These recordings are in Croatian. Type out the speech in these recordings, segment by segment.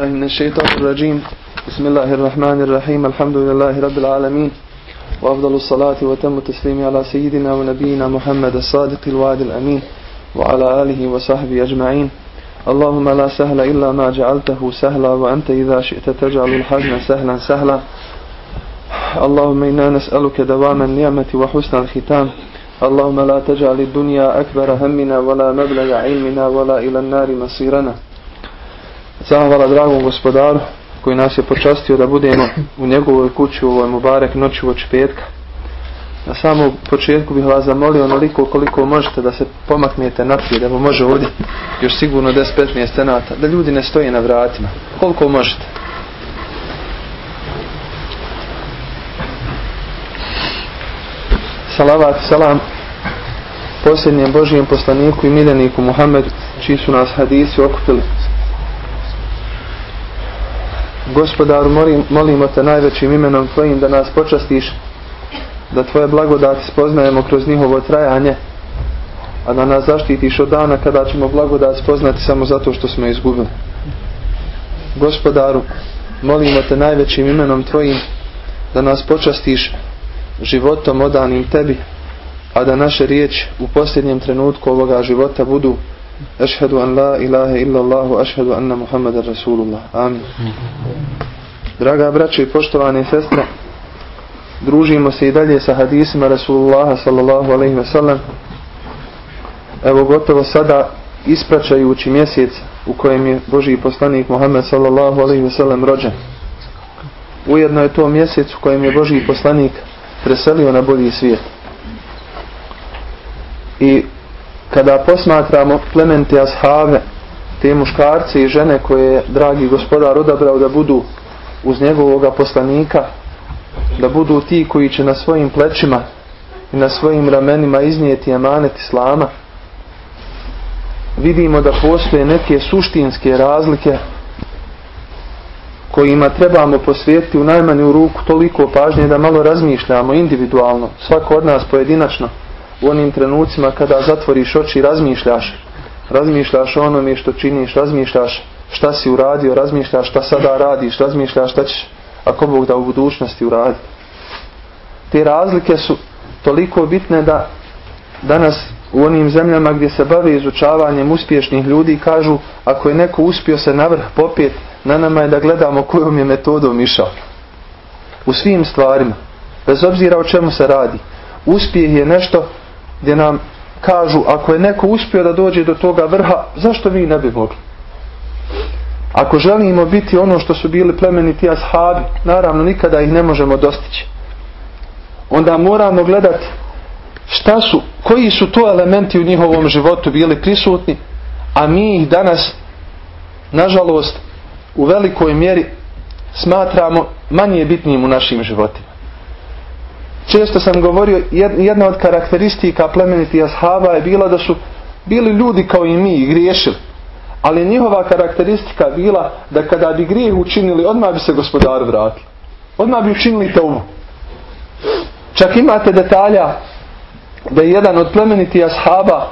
من الشيطان الرجيم. بسم الله الرحمن الرحيم. الحمد لله رب العالمين. وأفضل الصلاة وتم التسليم على سيدنا ونبينا محمد الصادق الوعد الأمين وعلى آله وصحبه أجمعين. اللهم لا سهل إلا ما جعلته سهلا وأنت إذا شئت تجعل الحزن سهلا سهلا. اللهم إنا نسألك دوام النعمة وحسن الختام. اللهم لا تجعل الدنيا أكبر همنا ولا مبلغ علمنا ولا إلى النار مصيرنا. Zahvala dragom gospodaru koji nas je počastio da budemo u njegovoj kući u ovoj Mubarek noći od petka. Na samom početku bih vas zamolio onoliko koliko možete da se pomaknete naprijed, da može ovdje još sigurno 10-15 stenata, da ljudi ne stoje na vratima. Koliko možete. Salavat, salam posljednjem Božijem poslaniku i miljeniku Muhammedu, čiji su nas hadisi okupili Gospodaru, molim, molimo te najvećim imenom Tvojim da nas počastiš, da Tvoje blagodati spoznajemo kroz njihovo trajanje, a da nas zaštitiš od dana kada ćemo blagodat spoznati samo zato što smo izgubili. Gospodaru, molimo te najvećim imenom Tvojim da nas počastiš životom odanim Tebi, a da naše riječi u posljednjem trenutku ovoga života budu Ašhadu an la ilaha illa Allahu, ašhadu anna Muhammeda Rasulullah. Amin. Draga braćo i poštovane sestre, družimo se i dalje sa hadisima Rasulullaha sallallahu alaihi ve sellem. Evo gotovo sada ispraćajući mjesec u kojem je Božji poslanik Muhammed sallallahu alaihi ve sellem rođen. Ujedno je to mjesec u kojem je Božji poslanik preselio na bolji svijet. I kada posmatramo plemente ashave, te muškarce i žene koje je dragi gospodar odabrao da budu uz njegovoga poslanika, da budu ti koji će na svojim plećima i na svojim ramenima iznijeti emanet Islama, vidimo da postoje neke suštinske razlike kojima trebamo posvijetiti u najmanju ruku toliko pažnje da malo razmišljamo individualno, svako od nas pojedinačno, u onim trenucima kada zatvoriš oči razmišljaš. Razmišljaš o onome što činiš razmišljaš šta si uradio razmišljaš šta sada radiš razmišljaš šta ćeš ako Bog da u budućnosti uradi te razlike su toliko bitne da danas u onim zemljama gdje se bave izučavanjem uspješnih ljudi kažu ako je neko uspio se navrh popet na nama je da gledamo kojom je metodom išao. U svim stvarima bez obzira o čemu se radi uspjeh je nešto gdje nam kažu ako je neko uspio da dođe do toga vrha, zašto vi ne bi mogli? Ako želimo biti ono što su bili plemeniti ashabi, naravno nikada ih ne možemo dostići. Onda moramo gledati šta su, koji su to elementi u njihovom životu bili prisutni, a mi ih danas, nažalost, u velikoj mjeri smatramo manje bitnijim u našim životima. Često sam govorio, jedna od karakteristika plemeniti ashaba je bila da su bili ljudi kao i mi griješili. Ali njihova karakteristika bila da kada bi grijeh učinili, odmah bi se gospodar vratili. Odmah bi učinili to Čak imate detalja da je jedan od plemeniti ashaba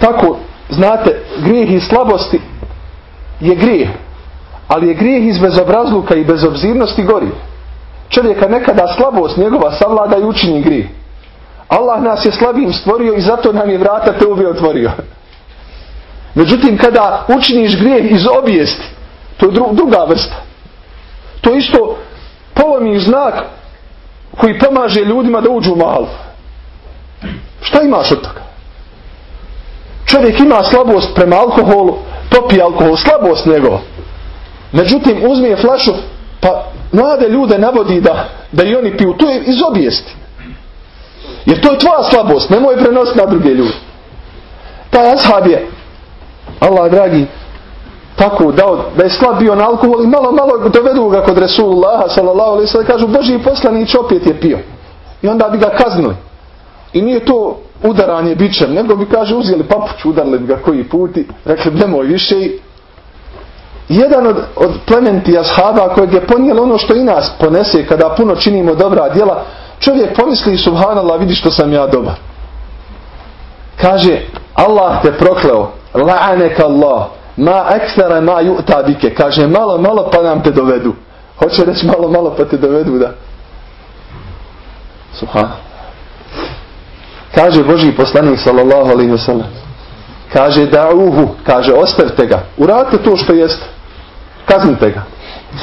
tako, znate, grijeh i slabosti je grijeh. Ali je grijeh iz bezobrazluka i bezobzirnosti gori čovjeka nekada slabost njegova savlada i učini. Allah nas je slabim stvorio i zato nam je vrata te uvijek otvorio. Međutim, kada učiniš grijeh iz obijesti, to je druga vrsta. To isto polomi znak koji pomaže ljudima da uđu u malu. Šta imaš od toga? Čovjek ima slabost prema alkoholu, topi alkohol, slabost njegova. Međutim, uzmi flašu, pa mlade ljude navodi da, da i oni piju. To je iz obijesti. Jer to je tvoja slabost. Nemoj prenositi na druge ljude. Taj ashab je, Allah dragi, tako dao da je slab bio na alkohol i malo, malo dovedu ga kod Resulullaha sallallahu alaihi sallam kažu Boži poslanić opet je pio. I onda bi ga kaznili. I nije to udaranje bićem, nego bi kaže uzeli papuću, udarili bi ga koji puti, rekli nemoj više i jedan od, od plementi ashaba kojeg je ponijelo ono što i nas ponese kada puno činimo dobra djela, čovjek pomisli subhanallah vidi što sam ja dobar. Kaže Allah te prokleo, la'anek Allah, Ma ekstere ma ju'ta bike. Kaže malo, malo pa nam te dovedu. Hoće reći malo, malo pa te dovedu da. Subhan. Kaže Boži poslanik sallallahu alaihi wa sallam. Kaže da'uhu. Kaže ostavite ga. Uradite to što jeste. Kaznite ga.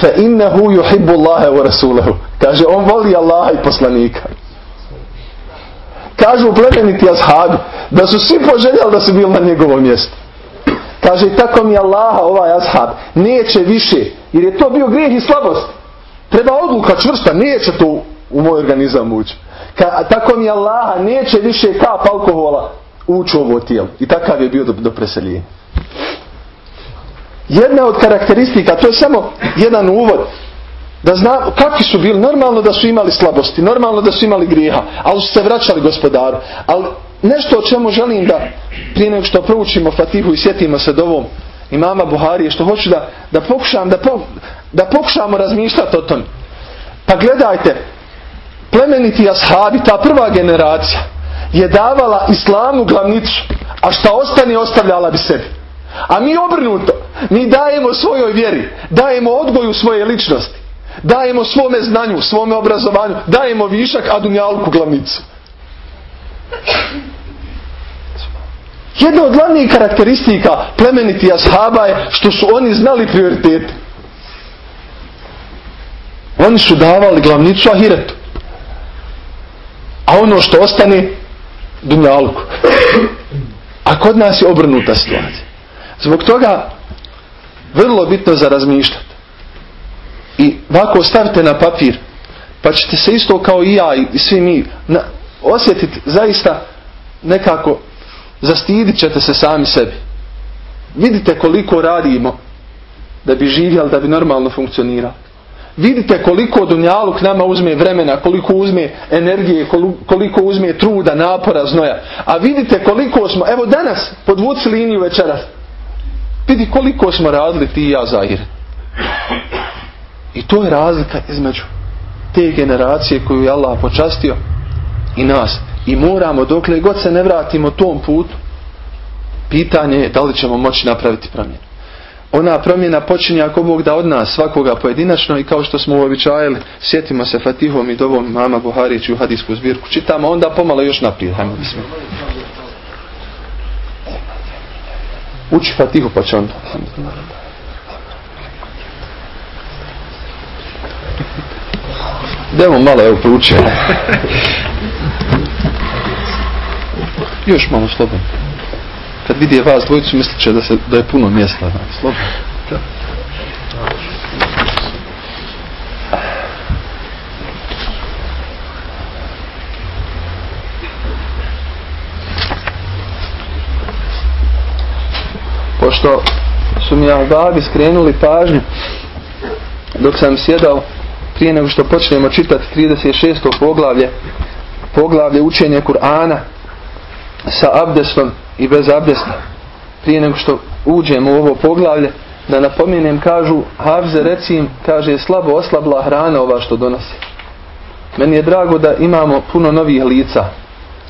Fa innahu yuhibbu Allaha wa rasulahu. Kaže on voli Allaha i poslanika. Kažu plemeniti ashabi da su svi poželjali da su bili na njegovom mjestu. Kaže tako mi Allaha ovaj ashab neće više jer je to bio grijeh i slabost. Treba odluka čvrsta, neće to u moj organizam ući. Ka, tako mi Allaha neće više kap alkohola ući u ovo tijelo. I takav je bio do, do. Jedna od karakteristika, to je samo jedan uvod, da zna kakvi su bili. Normalno da su imali slabosti, normalno da su imali grijeha, ali su se vraćali gospodaru. Ali nešto o čemu želim da, prije nego što proučimo Fatihu i sjetimo se do ovom imama Buharije, što hoću da, da pokušam, da, po, da pokušamo razmišljati o tom. Pa gledajte, plemeniti ashabi, ta prva generacija, je davala islamu glavnicu, a šta ostane ostavljala bi sebi. A mi obrnuto, mi dajemo svojoj vjeri, dajemo odgoju svoje ličnosti, dajemo svome znanju, svome obrazovanju, dajemo višak, a dunjalku glavnicu. Jedna od glavnijih karakteristika plemeniti ashaba je što su oni znali prioritete. Oni su davali glavnicu ahiretu. A ono što ostane, dunjalku. A kod nas je obrnuta situacija. Zbog toga vrlo bitno za razmišljati. I ovako stavite na papir, pa ćete se isto kao i ja i svi mi na, osjetiti zaista nekako zastidit ćete se sami sebi. Vidite koliko radimo da bi živjeli, da bi normalno funkcionirali. Vidite koliko Dunjaluk nama uzme vremena, koliko uzme energije, koliko uzme truda, napora, znoja. A vidite koliko smo, evo danas, podvuci liniju večeras, vidi koliko smo radili ti i ja zahir. I to je razlika između te generacije koju je Allah počastio i nas. I moramo, dokle god se ne vratimo tom putu, pitanje je da li ćemo moći napraviti promjenu. Ona promjena počinje ako Bog da od nas svakoga pojedinačno i kao što smo uobičajili, sjetimo se Fatihom i dovom mama Buharić u hadijsku zbirku. Čitamo, onda pomalo još naprijed. Hajmo Uči Fatihu pa će onda. Demo malo, evo, proučio. Još malo slobodno. Kad vidi vas dvojicu, mislit će da, se, da je puno mjesta. Slobodno. Pošto su mi ahbabi skrenuli pažnju dok sam sjedao prije nego što počnemo čitati 36. poglavlje poglavlje učenje Kur'ana sa abdestom i bez abdesta prije nego što uđemo u ovo poglavlje da napomenem kažu Havze recim kaže slabo oslabla hrana ova što donosi meni je drago da imamo puno novih lica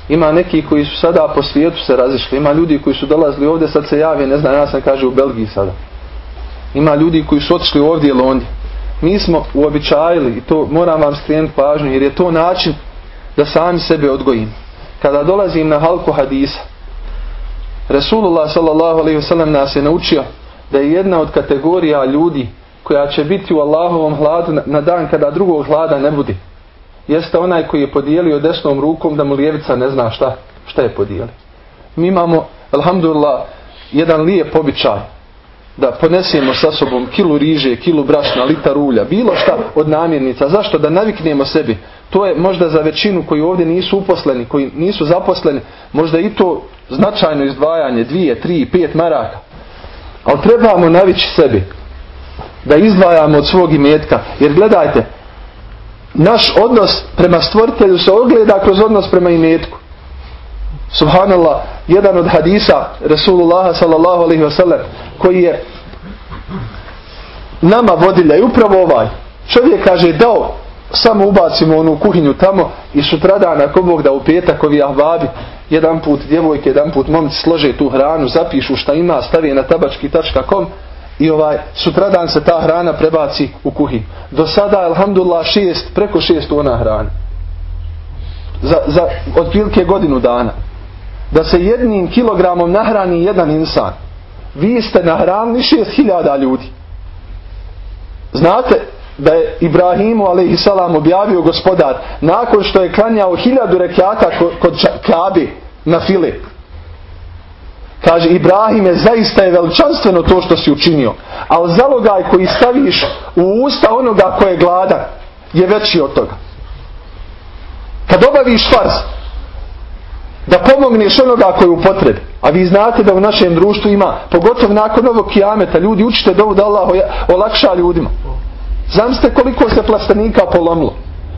ima neki koji su sada po svijetu se razišli ima ljudi koji su dolazili ovdje sad se jave ne znam ja sam kaže u Belgiji sada. Ima ljudi koji su otišli ovdje ili ondje. Mi smo uobičajili i to moram vam skrenuti pažnju jer je to način da sami sebe odgojimo. Kada dolazim na halku hadisa Resulullah wasallam nas je naučio da je jedna od kategorija ljudi koja će biti u Allahovom hladu na dan kada drugog hlada ne budi jeste onaj koji je podijelio desnom rukom da mu lijevica ne zna šta, šta je podijelio. Mi imamo, alhamdulillah, jedan lijep običaj da ponesemo sa sobom kilu riže, kilu brašna, litar ulja, bilo šta od namirnica. Zašto? Da naviknemo sebi. To je možda za većinu koji ovdje nisu uposleni, koji nisu zaposleni, možda i to značajno izdvajanje, dvije, tri, pet maraka. Ali trebamo navići sebi da izdvajamo od svog imetka. Jer gledajte, naš odnos prema stvoritelju se ogleda kroz odnos prema imetku. Subhanallah, jedan od hadisa Rasulullah sallallahu alaihi wasallam koji je nama vodilja i upravo ovaj. Čovjek kaže dao samo ubacimo onu kuhinju tamo i sutradan ako Bog da u petak ovi ahbabi jedan put djevojke, jedan put momci slože tu hranu, zapišu šta ima, stave na tabački.com i ovaj sutradan se ta hrana prebaci u kuhinju. Do sada, alhamdulillah, šest, preko šest tona hrane. Za, za otprilike godinu dana. Da se jednim kilogramom nahrani jedan insan. Vi ste nahranili šest hiljada ljudi. Znate da je Ibrahimu a.s. objavio gospodar nakon što je klanjao hiljadu rekiata kod Kabe na file. Kaže Ibrahime zaista je veličanstveno to što si učinio. Ali zalogaj koji staviš u usta onoga koje je gladan je veći od toga. Kad obaviš farz da pomogneš onoga koji je u potrebi. A vi znate da u našem društvu ima, pogotovo nakon ovog kijameta, ljudi učite dovu da Allah olakša ljudima. Zamislite koliko se plastenika polomilo.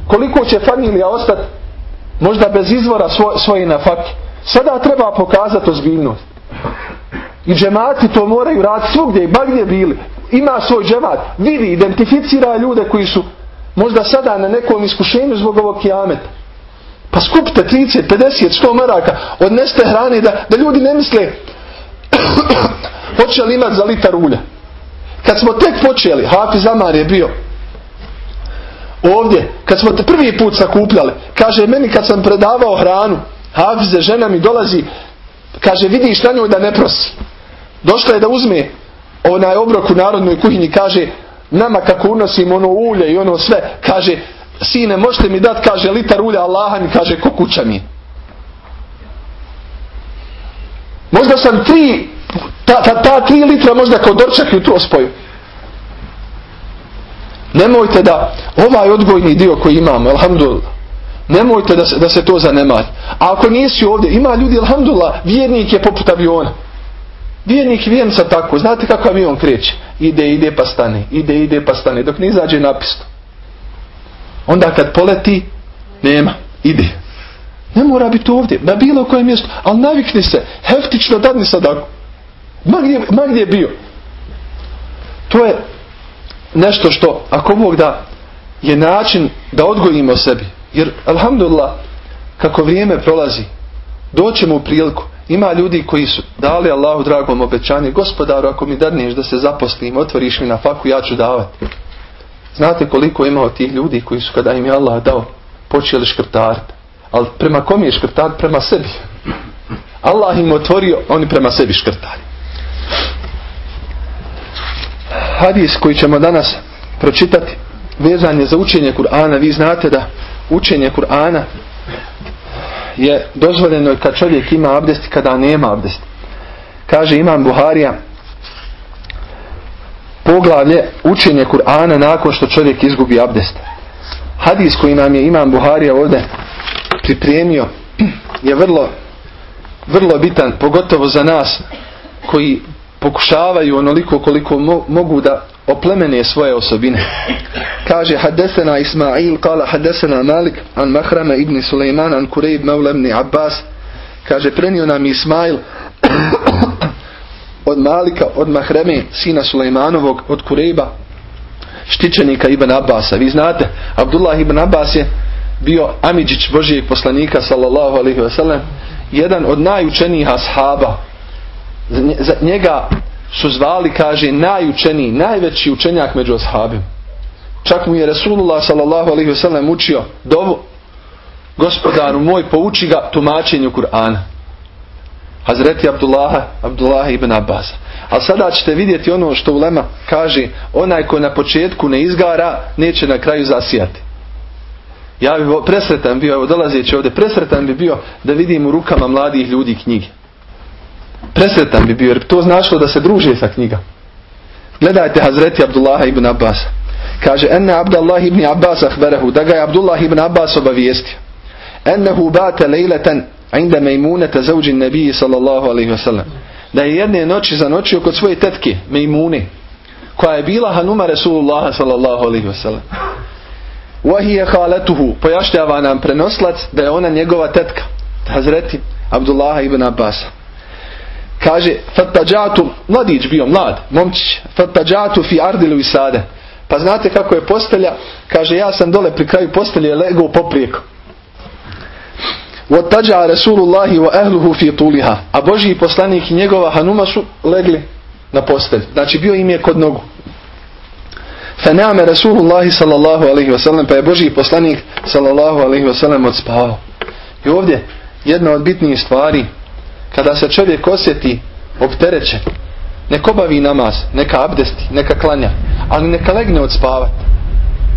Koliko će familija ostati možda bez izvora svoj, svoje nafake. Sada treba pokazati ozbiljnost. I džemati to moraju raditi svugdje i bagdje bili. Ima svoj džemat. Vidi, identificira ljude koji su možda sada na nekom iskušenju zbog ovog kijameta. Pa skupite 30, 50, 100 maraka, odneste hrane da, da ljudi ne misle hoće li imati za litar ulja. Kad smo tek počeli, Hafiz Amar je bio ovdje, kad smo te prvi put sakupljali, kaže meni kad sam predavao hranu, Hafize, žena mi dolazi, kaže vidiš na njoj da ne prosi. Došla je da uzme onaj obrok u narodnoj kuhinji, kaže nama kako unosimo ono ulje i ono sve, kaže sine možete mi dati, kaže litar ulja Allaha mi kaže ko kuća mi. Možda sam tri, ta, ta, ta tri litra možda kao dorčak u to spoju. Nemojte da ovaj odgojni dio koji imamo, alhamdulillah, nemojte da se, da se to zanemari. A ako nisi ovdje, ima ljudi, alhamdulillah, vjernik je poput aviona. Vjernik vijenca tako, znate kako avion kreće? Ide, ide pa stane, ide, ide pa stane, dok ne izađe napisto. Onda kad poleti, nema, ide. Ne mora biti ovdje, na bilo kojem mjestu, ali navikni se, heftično dadni sadaku. Ma gdje, ma gdje je bio. To je nešto što, ako Bog da, je način da odgojimo sebi. Jer, alhamdulillah, kako vrijeme prolazi, doćemo u priliku. Ima ljudi koji su dali Allahu dragom obećanje, gospodaru, ako mi dadneš da se zaposlim, otvoriš mi na faku, ja ću davati. Znate koliko ima od tih ljudi koji su, kada im je Allah dao, počeli škrtariti. Ali prema kom je škrtar? Prema sebi. Allah im otvorio, oni prema sebi škrtari hadis koji ćemo danas pročitati vezan je za učenje Kur'ana. Vi znate da učenje Kur'ana je dozvoljeno kad čovjek ima abdest i kada nema abdest. Kaže Imam Buharija poglavlje učenje Kur'ana nakon što čovjek izgubi abdest. Hadis koji nam je Imam Buharija ovdje pripremio je vrlo vrlo bitan, pogotovo za nas koji pokušavaju onoliko koliko mo mogu da oplemene svoje osobine. Kaže hadesena Ismail, kala hadesena Malik, an Mahrama ibn Suleiman, an Kurejb Mevla ibn Abbas. Kaže prenio nam Ismail od Malika, od Mahreme, sina Suleimanovog, od Kurejba, štićenika Ibn Abbasa. Vi znate, Abdullah ibn Abbas je bio Amidžić Božijeg poslanika, sallallahu alaihi wasallam, jedan od najučenijih ashaba za njega su zvali, kaže, najučeniji, najveći učenjak među ashabim. Čak mu je Resulullah sallallahu alaihi wasallam učio dovu gospodaru moj, pouči ga tumačenju Kur'ana. Hazreti Abdullaha, Abdullaha ibn Abbas. Ali sada ćete vidjeti ono što Ulema kaže, onaj ko na početku ne izgara, neće na kraju zasijati. Ja bi presretan bio, evo dolazeći ovdje, presretan bi bio da vidim u rukama mladih ljudi knjige presretan bi bio jer to značilo da se druže sa knjiga. Gledajte Hazreti Abdullah ibn Abbas. Kaže, enne Abdullah ibn Abbas ahberehu, da ga je Abdullah ibn Abbas obavijestio. Ennehu bate lejleten inda mejmunete zauđi nebiji sallallahu alaihi wasallam. Da je jedne noći zanočio kod svoje tetke, Mejmune, koja je bila Hanuma Rasulullah sallallahu alaihi wasallam. Wahije haletuhu, pojašnjava nam prenoslac da je ona njegova tetka, Hazreti Abdullah ibn Abbas. Kaže, fattađatu, mladić bio, mlad, momčić, fattađatu fi ardilu i sade. Pa znate kako je postelja? Kaže, ja sam dole pri kraju postelje legao u poprijeku. Wattađa wa ehluhu fi tuliha. A Božji poslanik i njegova hanuma su legli na postelj. Znači, bio im je kod nogu. Fename Rasulullahi sallallahu alaihi wasallam, pa je Božji poslanik sallallahu alejhi ve sellem odspao. I ovdje, jedna od bitnijih stvari kada se čovjek osjeti opterećen nek obavi namaz, neka abdesti, neka klanja, ali neka legne od.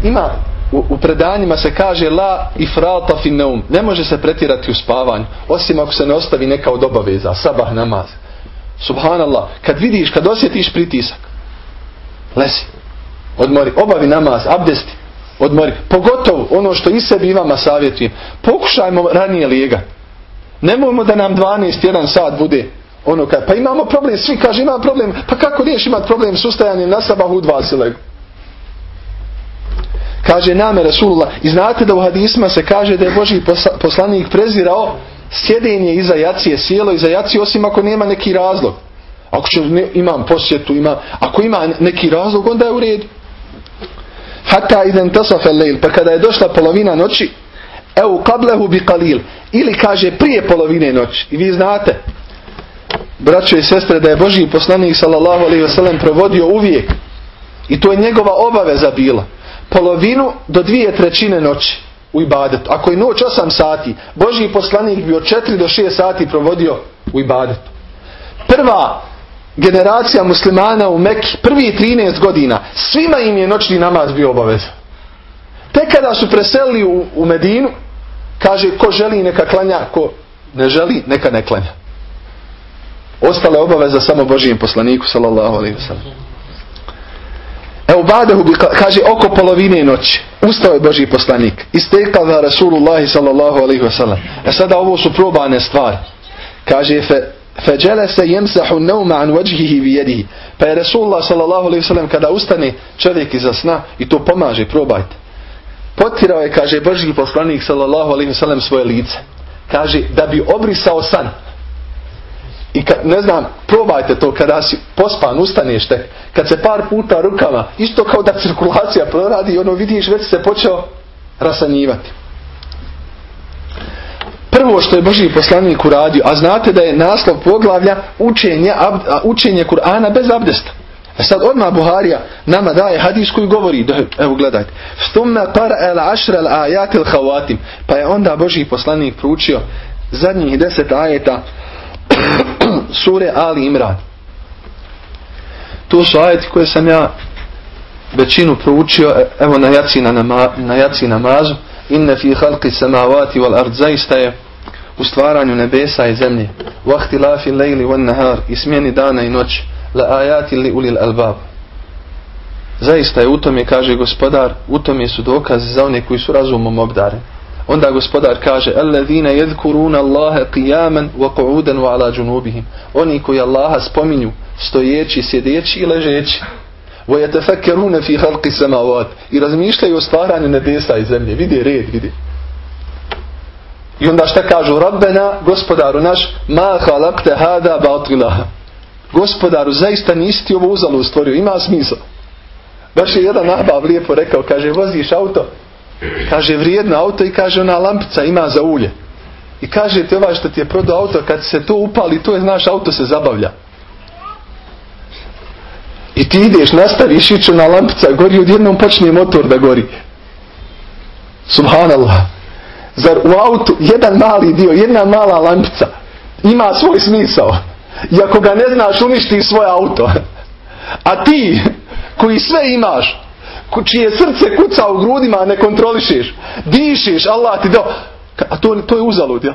Ima, u, u predanjima se kaže la ifrata fi neum. Ne može se pretirati u spavanju, osim ako se ne ostavi neka od obaveza, sabah namaz. Subhanallah, kad vidiš, kad osjetiš pritisak, lesi, odmori, obavi namaz, abdesti, odmori. Pogotovo ono što i sebi i vama savjetujem, pokušajmo ranije lijega. Nemojmo da nam 12-1 sat bude ono kad, pa imamo problem, svi kaže imam problem, pa kako niješ imati problem s ustajanjem na sabah u dva silegu? Kaže name Rasulullah, i znate da u hadisma se kaže da je Boži poslanik prezirao sjedenje iza jacije, sjelo iza jacije, osim ako nema neki razlog. Ako će, ne, imam posjetu, ima, ako ima neki razlog, onda je u redu. Hatta idem tasafe lejl, pa kada je došla polovina noći, evo kablehu bi kalil, ili kaže prije polovine noći, i vi znate, braćo i sestre, da je Božji poslanik sallallahu alaihi wasallam provodio uvijek i to je njegova obaveza bila polovinu do dvije trećine noći u ibadetu. Ako je noć 8 sati, Božji poslanik bi od 4 do 6 sati provodio u ibadetu. Prva generacija muslimana u Mekki, prvi 13 godina, svima im je noćni namaz bio obaveza. Tek kada su preselili u, u Medinu, kaže ko želi neka klanja, ko ne želi neka ne klanja. Ostale obaveza samo Božijem poslaniku sallallahu alaihi wa sallam. Evo badehu bi, kaže oko polovine noći. Ustao je Božji poslanik. Istekala Rasulullahi sallallahu alaihi wa sallam. E sada ovo su probane stvari. Kaže fe, jemsahu neuma an vajhihi vi jedihi. Pa je Rasulullah sallallahu alaihi wa sallam kada ustane čovjek iza sna i to pomaže, probajte. Potirao je, kaže Božji poslanik sallallahu alaihi wa sallam svoje lice. Kaže da bi obrisao san. I kad, ne znam, probajte to kada si pospan, ustaneš tek, kad se par puta rukama, isto kao da cirkulacija proradi i ono vidiš već se počeo rasanjivati. Prvo što je Boži poslanik uradio, a znate da je naslov poglavlja učenje, učenje Kur'ana bez abdesta. A sad odmah Buharija nama daje hadis koji govori, evo gledajte, stumna para el ašra el ajatil havatim, pa je onda Boži poslanik proučio zadnjih deset ajeta sure Ali Imran. To su ajeti koje sam ja većinu proučio evo na jaci, na, nama, na jaci namazu. Inne fi halki samavati wal ard zaista je u stvaranju nebesa i zemlje. Vahti lafi lejli van nahar i smjeni dana i noć. La ajati li ulil albab. Zaista je u tome, kaže gospodar, u tome su dokazi za one koji su razumom obdareni. Onda gospodar kaže Alladhina yadhkuruna Allaha qiyaman wa qu'udan wa ala junubihim. Oni koji Allaha spominju stojeći, sjedeći i ležeći. Wa yatafakkaruna fi khalqi samawat. I razmišljaju o stvaranju nebesa i zemlje. Vidi red, vidi. I onda šta kažu? Rabbena, gospodaru naš, ma khalaqta hada batila. Gospodaru, zaista nisi ti ovo uzalo stvorio. Ima smisla. Baš je jedan nabav lijepo rekao, kaže, voziš auto, Kaže vrijedno auto i kaže ona lampica ima za ulje. I kaže ti ovaj što ti je prodao auto kad se to upali to je znaš auto se zabavlja. I ti ideš nastaviš ići na lampica gori odjednom počne motor da gori. Subhanallah. Zar u autu jedan mali dio, jedna mala lampica ima svoj smisao. I ako ga ne znaš uništi svoj auto. A ti koji sve imaš čije srce kuca u grudima, ne kontrolišeš. Dišiš, Allah ti dao. A to, to je uzalud, ja?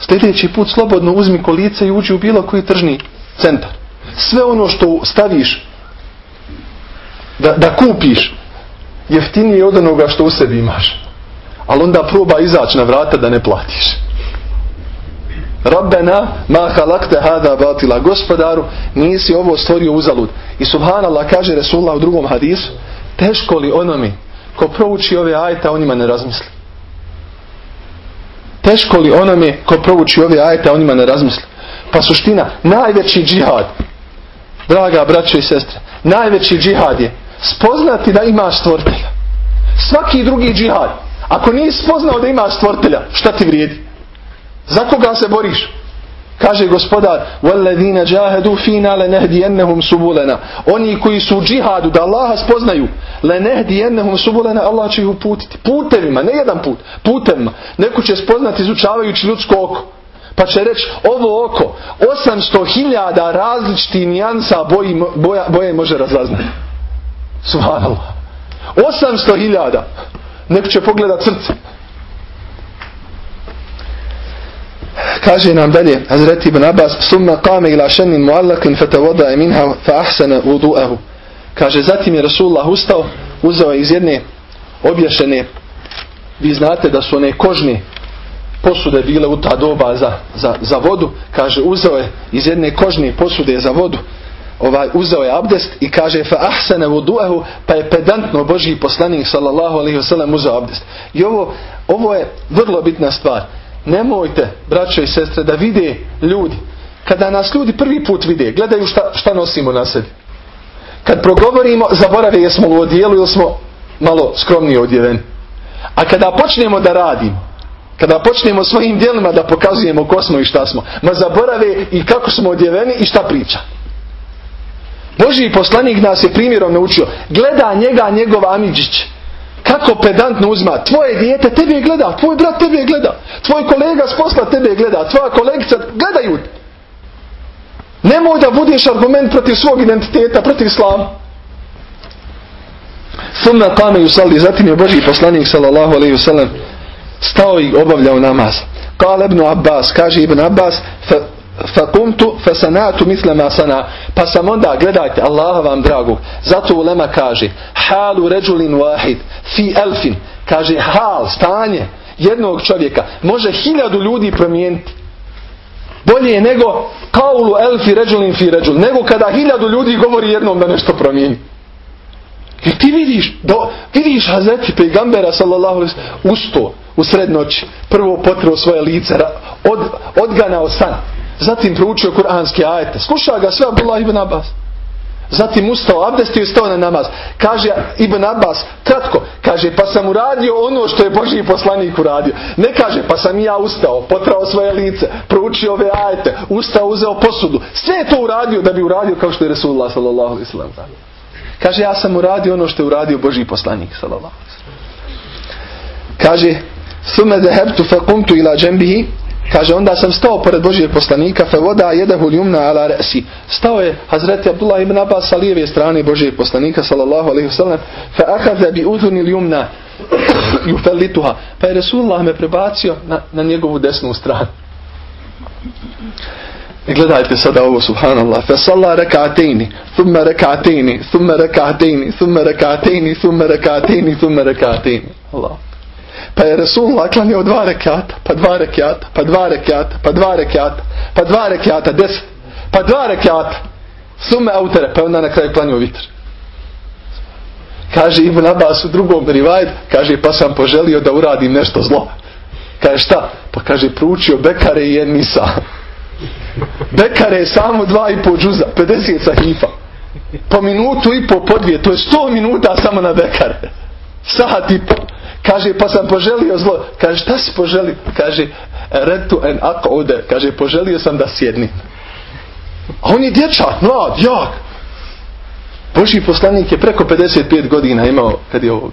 Sljedeći put slobodno uzmi kolice i uđi u bilo koji tržni centar. Sve ono što staviš da, da kupiš jeftinije od onoga što u sebi imaš. Ali onda proba izaći na vrata da ne platiš. Rabbena ma halakte hada batila. Gospodaru, nisi ovo stvorio uzalud. I subhanallah kaže Resulullah u drugom hadisu, teško li onome ko prouči ove ajta, o njima ne razmisli. Teško li onome ko prouči ove ajta, o njima ne razmisli. Pa suština, najveći džihad, draga braćo i sestre, najveći džihad je spoznati da imaš stvoritelja. Svaki drugi džihad, Ako nisi spoznao da ima stvortelja, šta ti vrijedi? Za koga se boriš? Kaže gospodar وَالَّذِينَ جَاهَدُوا فِينَا لَنَهْدِيَنَّهُمْ سُبُولَنَا Oni koji su u džihadu da Allaha spoznaju لَنَهْدِيَنَّهُمْ سُبُولَنَا Allah će ih uputiti. Putevima, ne jedan put. Putevima. Neko će spoznati izučavajući ljudsko oko. Pa će reći ovo oko 800.000 različitih nijansa boji, boja, boje može razaznati. Subhanallah. 800.000. Neko će pogledat srce. Kaže nam dalje Hazret ibn Abbas summa qame ila shanin muallakin fatawada minha fa ahsana wudu'ahu. Kaže zatim je Rasulullah ustao uzeo iz jedne obješene vi znate da su one kožne posude bile u ta doba za, za, za vodu. Kaže uzeo je iz jedne kožne posude za vodu. Ovaj uzeo je abdest i kaže fa ahsana wudu'ahu pa je pedantno Božji poslanik sallallahu alejhi ve sellem uzeo abdest. I ovo ovo je vrlo bitna stvar nemojte, braćo i sestre, da vide ljudi. Kada nas ljudi prvi put vide, gledaju šta, šta nosimo na sebi. Kad progovorimo, zaborave jesmo u odijelu ili smo malo skromnije odjeveni. A kada počnemo da radimo, kada počnemo svojim dijelima da pokazujemo ko smo i šta smo, ma zaborave i kako smo odjeveni i šta priča. Božji poslanik nas je primjerom naučio. Gleda njega njegov Amidžić kako pedantno uzma. Tvoje dijete tebe gleda, tvoj brat tebe gleda, tvoj kolega s posla tebe gleda, tvoja kolegica gledaju. Nemoj da budiš argument protiv svog identiteta, protiv islama. Sumna kame yusalli, zatim je Boži poslanik sallallahu alaihi wasallam stao i obavljao namaz. Kale ibn Abbas, kaže ibn Abbas, fakumtu fasanatu misle ma sana pa sam onda gledajte Allaha vam dragu zato ulema kaže halu ređulin wahid fi elfin. Kaže hal stanje jednog čovjeka može hiljadu ljudi promijeniti. Bolje je nego kaulu elfi ređulin fi ređul nego kada hiljadu ljudi govori jednom da nešto promijeni. I ti vidiš do, vidiš Hazreti pejgambera sallallahu usto u sred noći. Prvo potreo svoje lice od, odganao san Zatim proučio kuranske ajete. Sluša ga sve Abdullah ibn Abbas. Zatim ustao, abdestio i stao na namaz. Kaže Ibn Abbas, kratko, kaže pa sam uradio ono što je Božji poslanik uradio. Ne kaže pa sam i ja ustao, potrao svoje lice, proučio ove ajete, ustao, uzeo posudu. Sve je to uradio da bi uradio kao što je Resulullah sallallahu alaihi sallam. Kaže ja sam uradio ono što je uradio Božji poslanik sallallahu alaihi sallam. Kaže, ثم ذهبت فقمت إلى جنبه Kaže, onda sam stao pored Božijeg poslanika, fe voda jedahu ljumna ala resi. Stao je Hazreti Abdullah ibn Abbas sa lijeve strane Božijeg poslanika, sallallahu alaihi wasallam, fe ahaze bi udhuni ljumna jufelituha. Pa je Resulullah me prebacio na, na njegovu desnu stranu. I gledajte sada ovo, subhanallah. Fe salla rekatejni, thumma rekatejni, thumma rekatejni, thumma rekatejni, thumma rekatejni, thumma rekatejni. Allah. Pa je Resulullah klanjao dva rekata, pa dva rekata, pa dva rekata, pa dva rekata, pa dva rekata, deset, pa dva rekata. Sume autere, pa onda na kraju klanjao vitr. Kaže Ibn Abbas u drugom rivajd, kaže pa sam poželio da uradim nešto zlo. Kaže šta? Pa kaže proučio Bekare i jedan misa. Bekare je samo dva i po džuza, 50 sahifa. Po minutu i po, po dvije, to je 100 minuta samo na Bekare. Sat i po. Kaže, pa sam poželio zlo. Kaže, šta si poželio? Kaže, retu en akoude. Kaže, poželio sam da sjednim. A on je dječak, mlad, jak. Boži poslanik je preko 55 godina imao kad je ovo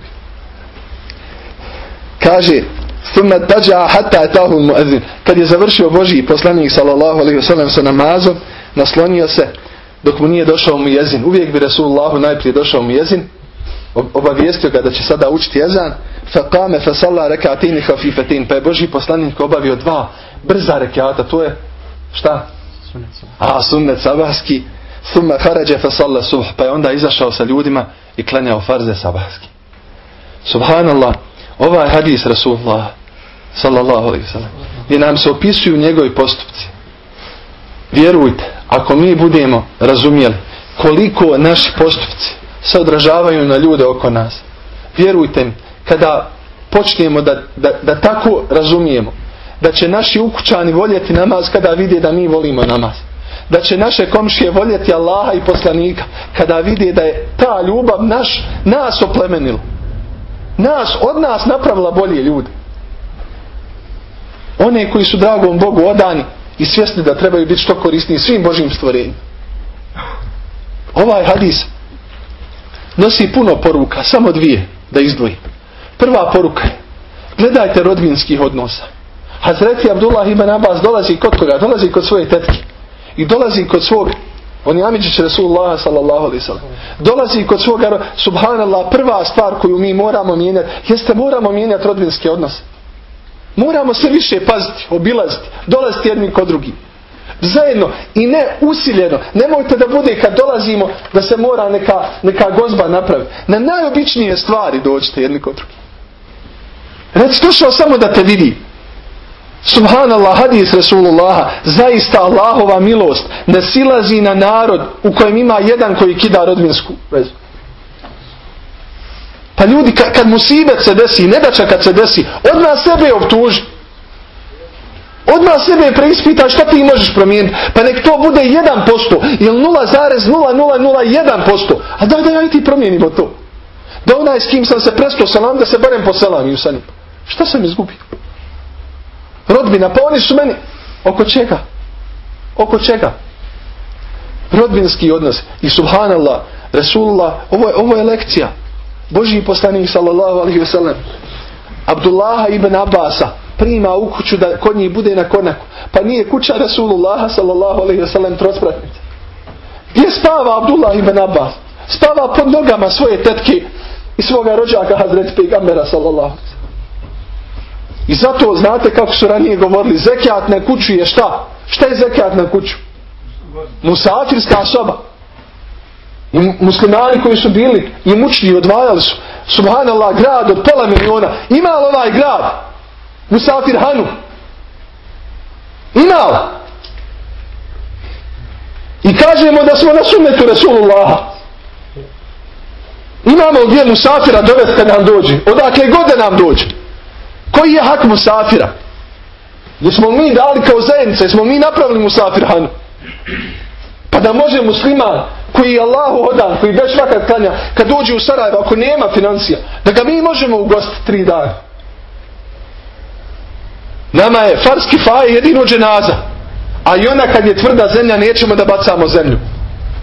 Kaže, thumma tađa muezin. Kad je završio Boži poslanik sallallahu alaihi wasallam sa namazom, naslonio se dok mu nije došao mu jezin. Uvijek bi Rasulullahu najprije došao mu jezin, obavijestio ga da će sada učiti jezan, faqame fa salla rak'atayn khafifatin pa je Boži poslanik obavio dva brza rekata to je šta? A sunnet sabahski. Thumma kharaja fa salla subh. Pa je onda izašao sa ljudima i klanjao farze sabahski. Subhanallah ovaj hadis rasulullah sallallahu alejhi ve sellem gdje nam se opisuju njegovi postupci. Vjerujte ako mi budemo razumjeli koliko naši postupci se odražavaju na ljude oko nas vjerujte mi kada počnemo da, da, da tako razumijemo da će naši ukućani voljeti namaz kada vide da mi volimo namaz da će naše komšije voljeti Allaha i poslanika kada vide da je ta ljubav naš nas oplemenila nas, od nas napravila bolje ljude. One koji su dragom Bogu odani i svjesni da trebaju biti što korisniji svim Božim stvorenjima. Ovaj hadis nosi puno poruka, samo dvije da izdvojim. Prva poruka je, gledajte rodbinskih odnosa. Hazreti Abdullah ibn Abbas dolazi kod koga? Dolazi kod svoje tetke. I dolazi kod svog on je Amidžić Rasulullah sallallahu alaihi sallam. Dolazi kod svoga, subhanallah, prva stvar koju mi moramo mijenjati, jeste moramo mijenjati rodbinske odnose. Moramo se više paziti, obilaziti, dolaziti jedni kod drugi. Zajedno i ne usiljeno. Nemojte da bude kad dolazimo da se mora neka, neka gozba napraviti. Na najobičnije stvari dođite jedni kod drugi. Reci došao samo da te vidi. Subhanallah, hadis Rasulullaha, zaista Allahova milost ne silazi na narod u kojem ima jedan koji kida rodbinsku vezu. Pa ljudi, kad, kad musibet se desi, nedača kad se desi, odmah sebe optuži. Odmah sebe preispitaj šta ti možeš promijeniti. Pa nek to bude 1% ili 0,0001%. A daj da ja i ti promijenimo to. Da onaj s kim sam se prestao salam, da se barem poselam i usanim. Šta sam izgubio? Rodbina, pa oni su meni. Oko čega? Oko čega? Rodbinski odnos. I subhanallah, Resulullah, ovo je, ovo je lekcija. Božji poslanik sallallahu alaihi ve sellem. Abdullaha ibn Abasa prima u kuću da kod njih bude na konaku. Pa nije kuća Rasulullaha sallallahu alaihi ve sellem trospratnica. Gdje spava Abdullah ibn Abbas? Spava pod nogama svoje tetke i svoga rođaka Hazret Pegambera sallallahu i zato znate kako su ranije govorili, zekijat na kuću je šta? Šta je zekijat na kuću? Musafirska soba. I muslimani koji su bili i mučni odvajali su. Subhanallah, grad od pola miliona. Ima li ovaj grad? Musafir Hanu. Ima li? I kažemo da smo na sunnetu Rasulullaha. Imamo gdje Musafira dovesti kad nam dođe. Odakle god da nam dođe. Koji je hak musafira? Jesmo mi dali kao zajednica, jesmo mi napravili musafir hanu? Pa da može musliman koji je Allahu odan, koji već vakat klanja, kad dođe u Sarajevo, ako nema financija, da ga mi možemo ugostiti tri dana. Nama je farski faj jedino dženaza. A i ona kad je tvrda zemlja, nećemo da bacamo zemlju.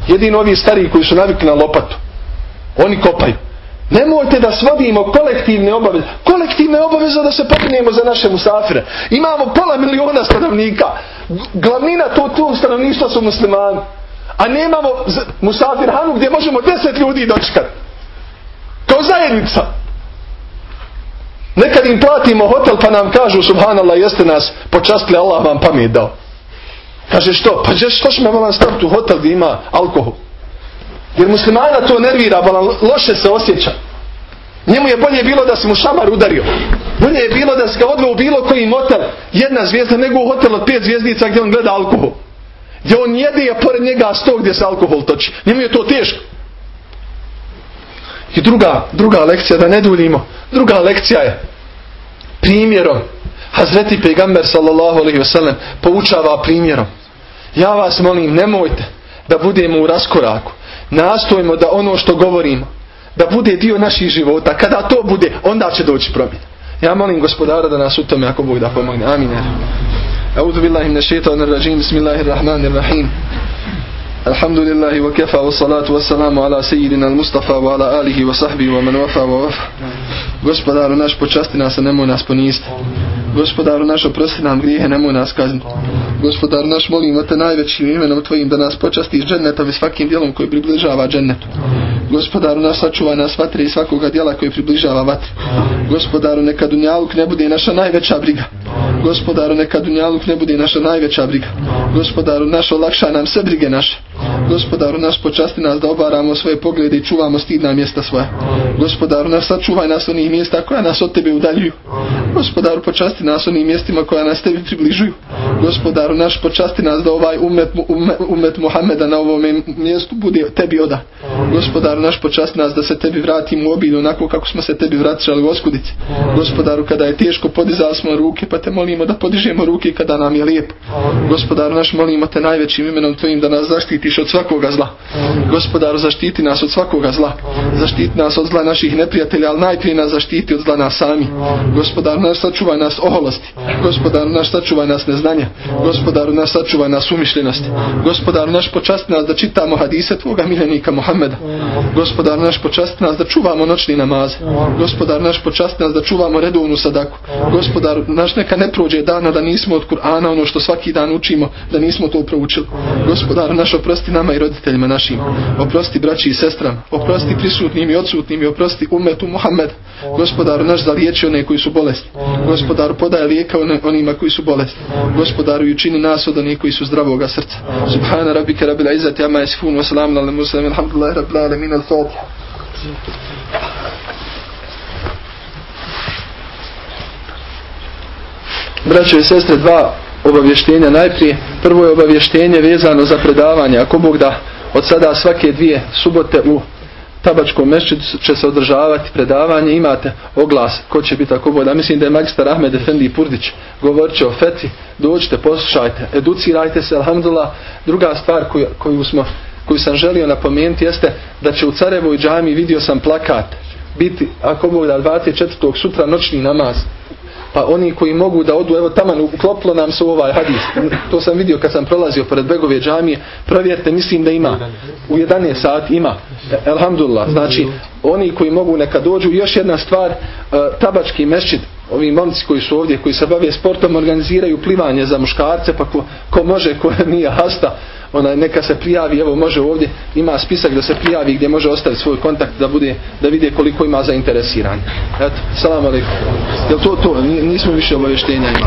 Jedino ovi stariji koji su navikli na lopatu. Oni kopaju. Nemojte da svodimo kolektivne obaveze. Kolektivne obaveze da se pobrinemo za naše musafire. Imamo pola miliona stanovnika. Glavnina to tu stanovništva su muslimani. A nemamo musafir hanu gdje možemo deset ljudi dočekati. Kao zajednica. Nekad im platimo hotel pa nam kažu subhanallah jeste nas počastili Allah vam pamet dao. Kaže što? Pa što ćemo vam staviti u hotel gdje ima alkohol? Jer muslimana to nervira, loše se osjeća. Njemu je bolje bilo da se mu šamar udario. Bolje je bilo da se ga odveo u bilo koji motel, jedna zvijezda, nego u hotel od pet zvijezdica gdje on gleda alkohol. Gdje on jede, a pored njega sto gdje se alkohol toči. Njemu je to teško. I druga, druga lekcija, da ne duljimo, druga lekcija je primjerom. Hazreti Pegamber sallallahu alaihi wasallam poučava primjerom. Ja vas molim, nemojte da budemo u raskoraku nastojimo da ono što govorimo da bude dio naših života. Kada to bude, onda će doći promjena. Ja molim gospodara da nas u tome ako Bog da pomogne. Amin. أعوذ بالله من الشيطان الرجيم بسم الله الرحمن الرحيم الحمد لله وكفى والصلاة والسلام على سيدنا المصطفى وعلى آله وصحبه ومن وفى ووفى Gospodaru naš počasti nas, a nemoj nas poniziti. Gospodaru naš oprosti nam grijehe, nemoj nas kazniti. Gospodaru naš molimo te najvećim imenom tvojim da nas počastiš džennetom i svakim dijelom koji približava džennetu. Gospodaru naš sačuvaj nas vatre i svakoga dijela koji približava vatri. Gospodaru neka dunjaluk ne bude naša najveća briga. Gospodaru neka dunjaluk ne bude naša najveća briga. Gospodaru naš olakšaj nam sve brige naše. Gospodaru naš počasti nas da obaramo svoje poglede i čuvamo stidna mjesta svoja. Gospodaru naš sačuvaj nas onih mjesta koja nas od tebe udaljuju. Gospodaru počasti nas onim mjestima koja nas tebi približuju. Gospodaru naš počasti nas da ovaj umet, umet, umet Muhammeda na ovom mjestu bude tebi oda. Gospodaru naš počast nas da se tebi vratimo u obilju onako kako smo se tebi vraćali u oskudici. Gospodaru kada je teško podizali smo ruke pa te molimo da podižemo ruke kada nam je lijepo. Gospodaru naš molimo te najvećim imenom tvojim da nas zaštitiš od svakoga zla. Gospodaru zaštiti nas od svakoga zla. Zaštiti nas od zla naših neprijatelja, ali najprije nas zaštiti od zla nas sami. Gospodaru naš sačuvaj nas oholosti. Gospodaru naš sačuvaj nas neznanja. Gospodaru naš sačuvaj nas umišljenosti. Gospodaru naš počasti nas da čitamo hadise tvoga miljenika Muhammeda. Gospodar naš počasti nas da čuvamo noćni namaz. Gospodar naš počasti nas da čuvamo redovnu sadaku. Gospodar naš neka ne prođe dana da nismo od Kur'ana ono što svaki dan učimo, da nismo to proučili. Gospodar naš oprosti nama i roditeljima našim. Oprosti braći i sestrama. Oprosti prisutnim i odsutnim i oprosti umetu Muhammed. Gospodaru naš zaliječi one koji su bolesti. Gospodaru podaje lijeka onima koji su bolesti. Gospodaru i učini nas od onih koji su zdravoga srca. Subhana rabbika rabbil izzati amma yasifun wa salamun alal mursalin alhamdulillahi rabbil alamin al-fatiha. Braćo i sestre, dva obavještenja. Najprije, prvo je obavještenje vezano za predavanje. Ako Bog da od sada svake dvije subote u tabačkom mešćidu će se održavati predavanje, imate oglas ko će biti ako da mislim da je magistar Ahmed Efendi Purdić govorit će o feti, dođite, poslušajte, educirajte se, alhamdulillah. Druga stvar koju, koju, smo, koju sam želio napomenuti jeste da će u Carevoj džami vidio sam plakat biti, ako da 24. sutra noćni namaz pa oni koji mogu da odu, evo tamo uklopilo nam se ovaj hadis. To sam vidio kad sam prolazio pored Begove džamije. Provjerite, mislim da ima. U 11 sati ima. Elhamdulillah. Znači, oni koji mogu neka dođu. Još jedna stvar, e, tabački mešćid, ovi momci koji su ovdje, koji se bave sportom, organiziraju plivanje za muškarce, pa ko, ko može, ko nije hasta, onaj neka se prijavi, evo može ovdje, ima spisak da se prijavi gdje može ostaviti svoj kontakt da bude, da vide koliko ima zainteresiran. Eto, salam alaikum. Jel to to? Nismo više obavještenja imali.